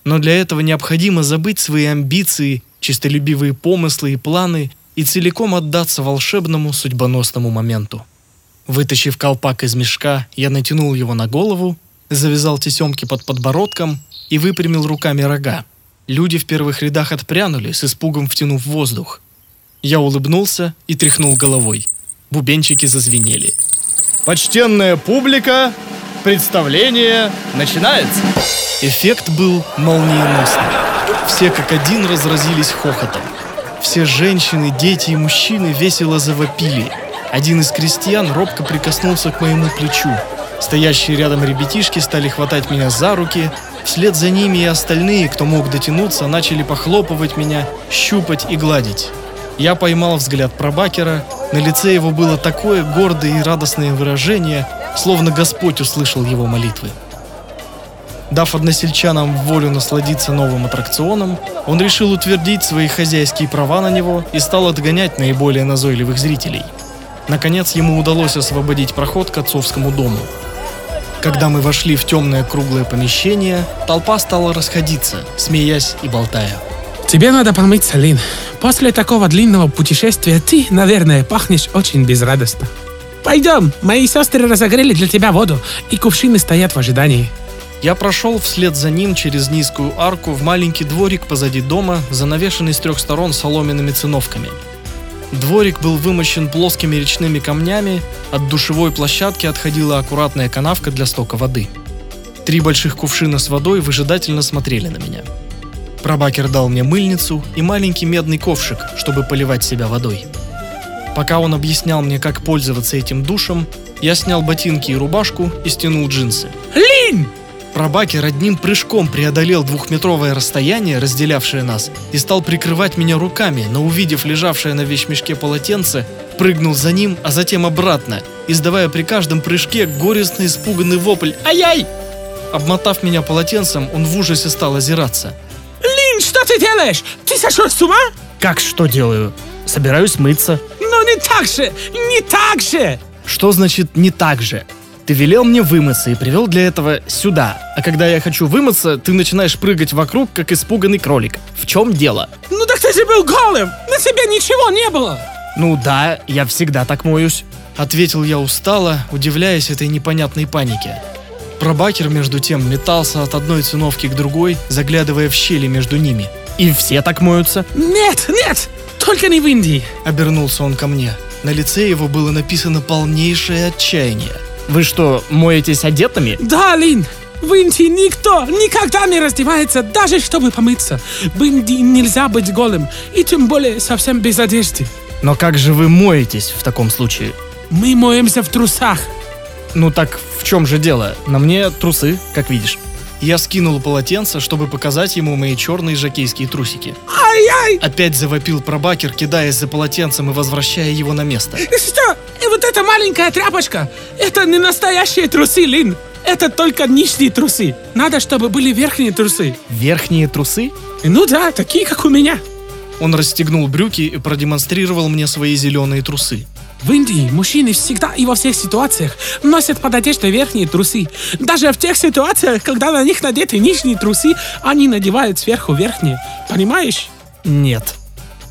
A: Но для этого необходимо забыть свои амбиции, чистолюбивые помыслы и планы и целиком отдаться волшебному судьбоносному моменту. Вытащив колпак из мешка, я натянул его на голову, завязал тесемки под подбородком и выпрямил руками рога. Люди в первых рядах отпрянули, с испугом втянув воздух. Я улыбнулся и тряхнул головой. Бубенчики зазвенели.
B: Почтенная публика, представление начинается.
A: Эффект был молниеносный. Все как один разразились хохотом. Все женщины, дети и мужчины весело завопили. Один из крестьян робко прикоснулся к моему плечу. Стоящие рядом ребятишки стали хватать меня за руки. Вслед за ними и остальные, кто мог дотянуться, начали похлопывать меня, щупать и гладить. Я поймал взгляд пробакера. На лице его было такое гордое и радостное выражение, словно Господь услышал его молитвы. Дав односельчанам волю насладиться новым аттракционом, он решил утвердить свои хозяйские права на него и стал отгонять наиболее назойливых зрителей. Наконец ему удалось освободить проход к отцовскому дому. Когда мы вошли в темное круглое помещение, толпа стала расходиться, смеясь и болтая.
C: Тебе надо помыться, Лин. После такого длинного путешествия ты, наверное, пахнешь очень безрадостно. Пойдем, мои сестры разогрели для тебя воду, и кувшины стоят в ожидании.
A: Я прошел вслед за ним через низкую арку в маленький дворик позади дома, занавешенный с трех сторон соломенными циновками. Дворик был вымощен плоскими речными камнями, от душевой площадки отходила аккуратная канавка для стока воды. Три больших кувшина с водой выжидательно смотрели на меня. Прабакер дал мне мыльницу и маленький медный ковшик, чтобы поливать себя водой. Пока он объяснял мне, как пользоваться этим душем, я снял ботинки и рубашку и стянул джинсы.
C: Линь!
A: Прабакер одним прыжком преодолел двухметровое расстояние, разделявшее нас, и стал прикрывать меня руками, но увидев лежавшее на вещмешке полотенце, прыгнул за ним, а затем обратно, издавая при каждом прыжке горестно испуганный вопль «Ай-яй!». Обмотав меня полотенцем, он в ужасе стал озираться.
C: Линь, что ты делаешь? Ты сошел с ума?
B: Как что делаю? Собираюсь мыться.
C: Ну не так же, не так же!
B: Что значит «не так же»? Ты велел мне вымыться и привел для этого сюда. А когда я хочу вымыться, ты начинаешь прыгать вокруг, как испуганный кролик. В чем дело?
C: Ну так ты же был голым! На тебе ничего не было!
B: Ну да, я всегда так моюсь.
A: Ответил я устало, удивляясь этой непонятной панике. Пробакер, между тем, метался от одной циновки к другой, заглядывая в щели между ними.
B: И все так моются.
C: Нет, нет! Только не в Индии!
A: Обернулся он ко мне. На лице его было написано полнейшее отчаяние.
B: Вы что, моетесь одетыми?
C: Да, Лин! В Индии никто никогда не раздевается, даже чтобы помыться. В Индии нельзя быть голым, и тем более совсем без одежды.
B: Но как же вы моетесь в таком случае?
C: Мы моемся в трусах.
B: Ну так в чем же дело? На мне трусы, как видишь.
A: Я скинул полотенце, чтобы показать ему мои черные жакейские трусики.
C: Ай-яй!
A: Опять завопил пробакер, кидаясь за полотенцем и возвращая его на место.
C: Что? И вот эта маленькая тряпочка, это не настоящие трусы, Лин. Это только нижние трусы. Надо, чтобы были верхние трусы.
B: Верхние трусы?
C: Ну да, такие, как у меня.
A: Он расстегнул брюки и продемонстрировал мне свои зеленые трусы.
C: В Индии мужчины всегда и во всех ситуациях носят под одеждой верхние трусы. Даже в тех ситуациях, когда на них надеты нижние трусы, они надевают сверху верхние. Понимаешь?
B: Нет.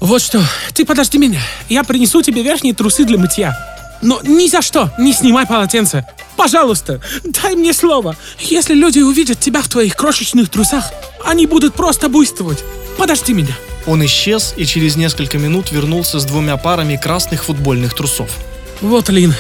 C: Вот что, ты подожди меня. Я принесу тебе верхние трусы для мытья. Но ни за что не снимай полотенце. Пожалуйста, дай мне слово. Если люди увидят тебя в твоих крошечных трусах, они будут просто буйствовать. Подожди меня.
A: Он исчез и через несколько минут вернулся с двумя парами красных футбольных трусов.
C: Вот, Лин.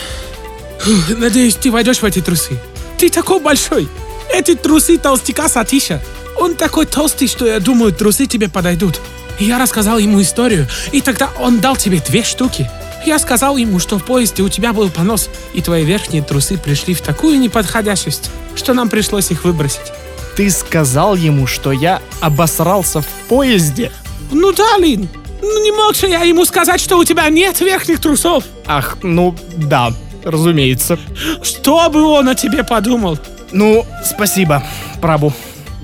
C: Надеюсь, ты войдешь в эти трусы. Ты такой большой. Эти трусы толстяка Сатиша. Он такой толстый, что я думаю, трусы тебе подойдут. Я рассказал ему историю, и тогда он дал тебе две штуки. Я сказал ему, что в поезде у тебя был понос, и твои верхние трусы пришли в такую неподходящесть, что нам пришлось их выбросить.
B: Ты сказал ему, что я обосрался в поезде?
C: Ну да, Лин. Ну не мог же я ему сказать, что у тебя нет верхних трусов.
B: Ах, ну да, разумеется.
C: Что бы он о тебе подумал?
B: Ну, спасибо, Прабу.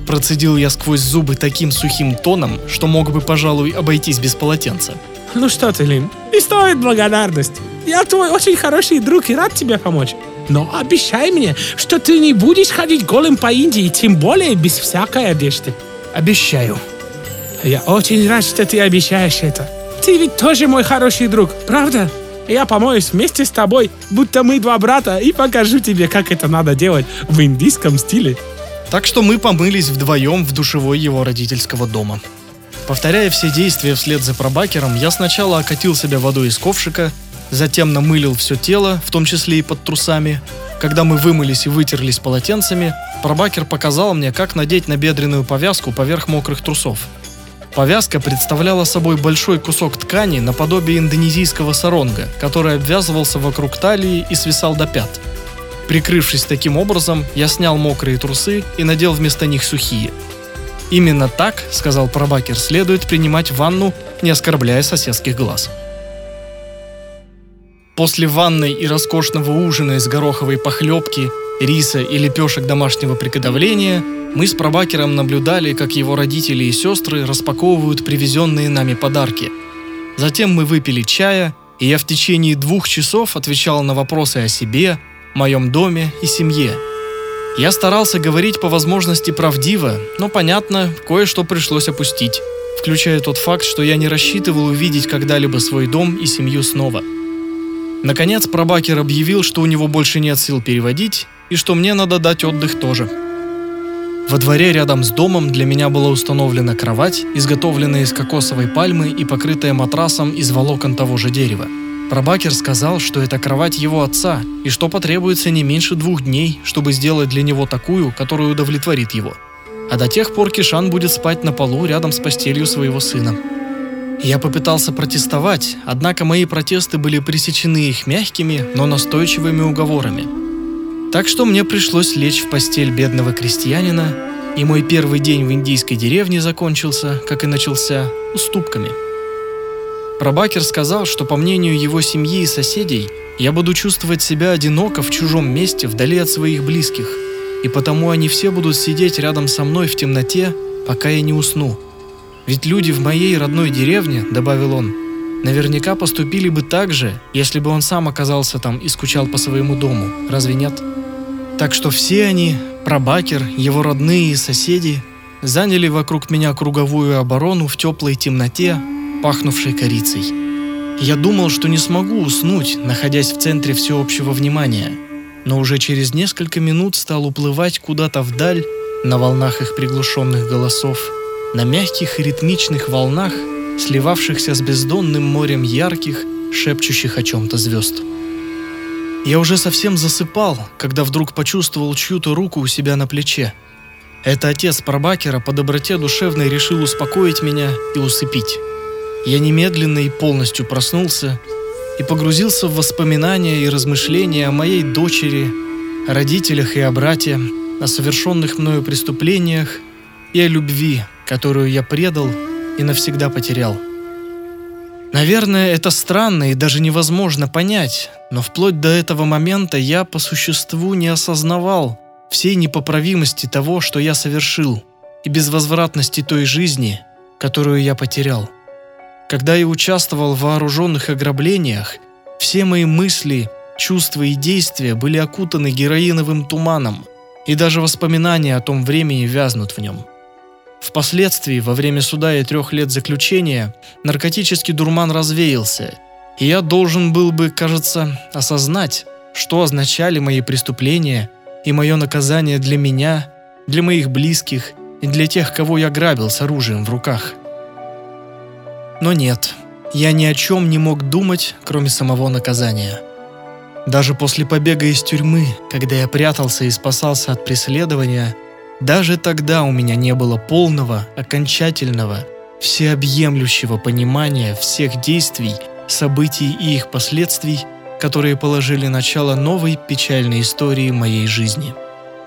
A: Процедил я сквозь зубы таким сухим тоном, что мог бы, пожалуй, обойтись без полотенца.
C: Ну что ты, Лин, не стоит благодарности. Я твой очень хороший друг и рад тебе помочь. Но обещай мне, что ты не будешь ходить голым по Индии, тем более без всякой одежды.
B: Обещаю.
C: Я очень рад, что ты обещаешь это. Ты ведь тоже мой хороший друг, правда? Я помоюсь вместе с тобой, будто мы два брата, и покажу тебе, как это надо делать в индийском стиле.
A: Так что мы помылись вдвоем в душевой его родительского дома. Повторяя все действия вслед за пробакером, я сначала окатил себя водой из ковшика, затем намылил все тело, в том числе и под трусами. Когда мы вымылись и вытерлись полотенцами, пробакер показал мне, как надеть набедренную повязку поверх мокрых трусов. Повязка представляла собой большой кусок ткани наподобие индонезийского саронга, который обвязывался вокруг талии и свисал до пят. Прикрывшись таким образом, я снял мокрые трусы и надел вместо них сухие. Именно так, сказал пробакер, следует принимать ванну, не оскорбляя соседских глаз. После ванной и роскошного ужина из гороховой похлебки, риса и лепешек домашнего приготовления, мы с пробакером наблюдали, как его родители и сестры распаковывают привезенные нами подарки. Затем мы выпили чая, и я в течение двух часов отвечал на вопросы о себе, моем доме и семье. Я старался говорить по возможности правдиво, но, понятно, кое-что пришлось опустить, включая тот факт, что я не рассчитывал увидеть когда-либо свой дом и семью снова. Наконец, пробакер объявил, что у него больше нет сил переводить, и что мне надо дать отдых тоже. Во дворе рядом с домом для меня была установлена кровать, изготовленная из кокосовой пальмы и покрытая матрасом из волокон того же дерева. Прабакер сказал, что это кровать его отца, и что потребуется не меньше двух дней, чтобы сделать для него такую, которая удовлетворит его. А до тех пор Кишан будет спать на полу рядом с постелью своего сына. Я попытался протестовать, однако мои протесты были пресечены их мягкими, но настойчивыми уговорами. Так что мне пришлось лечь в постель бедного крестьянина, и мой первый день в индийской деревне закончился, как и начался, уступками. Прабакер сказал, что по мнению его семьи и соседей, я буду чувствовать себя одиноко в чужом месте вдали от своих близких, и потому они все будут сидеть рядом со мной в темноте, пока я не усну – ведь люди в моей родной деревне, добавил он, наверняка поступили бы так же, если бы он сам оказался там и скучал по своему дому. Разве нет? Так что все они, прабакер, его родные и соседи, заняли вокруг меня круговую оборону в теплой темноте, пахнувшей корицей. Я думал, что не смогу уснуть, находясь в центре всеобщего внимания, но уже через несколько минут стал уплывать куда-то вдаль на волнах их приглушенных голосов – на мягких и ритмичных волнах, сливавшихся с бездонным морем ярких, шепчущих о чем-то звезд. Я уже совсем засыпал, когда вдруг почувствовал чью-то руку у себя на плече. Это отец Прабакера по доброте душевной решил успокоить меня и усыпить. Я немедленно и полностью проснулся и погрузился в воспоминания и размышления о моей дочери, о родителях и о брате, о совершенных мною преступлениях и о любви, которую я предал и навсегда потерял. Наверное, это странно и даже невозможно понять, но вплоть до этого момента я по существу не осознавал всей непоправимости того, что я совершил, и безвозвратности той жизни, которую я потерял. Когда я участвовал в вооруженных ограблениях, все мои мысли, чувства и действия были окутаны героиновым туманом, и даже воспоминания о том времени вязнут в нем. Впоследствии, во время суда и трех лет заключения, наркотический дурман развеялся, и я должен был бы, кажется, осознать, что означали мои преступления и мое наказание для меня, для моих близких и для тех, кого я грабил с оружием в руках. Но нет, я ни о чем не мог думать, кроме самого наказания. Даже после побега из тюрьмы, когда я прятался и спасался от преследования – даже тогда у меня не было полного, окончательного, всеобъемлющего понимания всех действий, событий и их последствий, которые положили начало новой печальной истории моей жизни.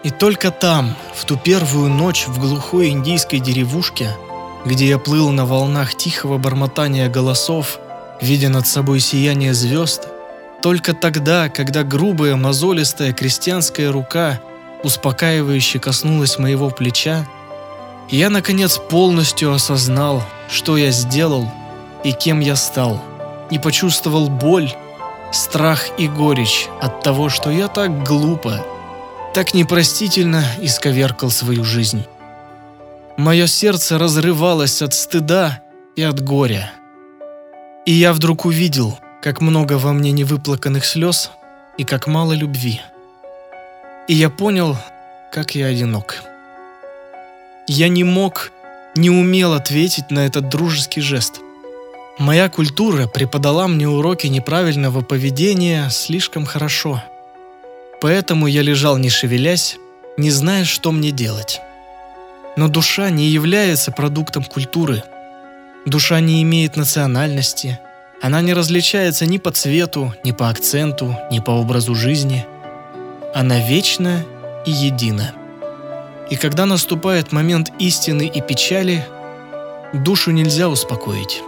A: И только там, в ту первую ночь в глухой индийской деревушке, где я плыл на волнах тихого бормотания голосов, видя над собой сияние звезд, только тогда, когда грубая мозолистая крестьянская рука – успокаивающе коснулась моего плеча, и я, наконец, полностью осознал, что я сделал и кем я стал, и почувствовал боль, страх и горечь от того, что я так глупо, так непростительно исковеркал свою жизнь. Мое сердце разрывалось от стыда и от горя. И я вдруг увидел, как много во мне невыплаканных слез и как мало любви. И я понял, как я одинок. Я не мог, не умел ответить на этот дружеский жест. Моя культура преподала мне уроки неправильного поведения слишком хорошо. Поэтому я лежал не шевелясь, не зная, что мне делать. Но душа не является продуктом культуры. Душа не имеет национальности. Она не различается ни по цвету, ни по акценту, ни по образу жизни – она вечна и едина. И когда наступает момент истины и печали, душу нельзя успокоить.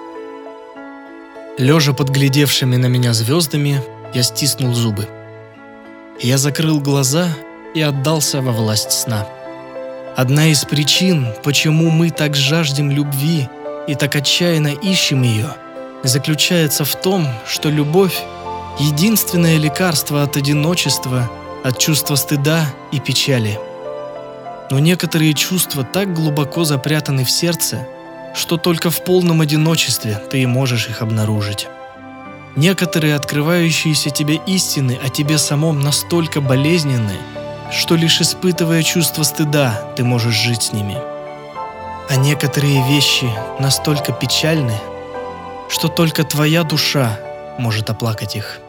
A: Лежа под глядевшими на меня звездами, я стиснул зубы. Я закрыл глаза и отдался во власть сна. Одна из причин, почему мы так жаждем любви и так отчаянно ищем ее, заключается в том, что любовь – единственное лекарство от одиночества – от чувства стыда и печали. Но некоторые чувства так глубоко запрятаны в сердце, что только в полном одиночестве ты и можешь их обнаружить. Некоторые открывающиеся тебе истины о тебе самом настолько болезненны, что лишь испытывая чувство стыда, ты можешь жить с ними. А некоторые вещи настолько печальны, что только твоя душа может оплакать их.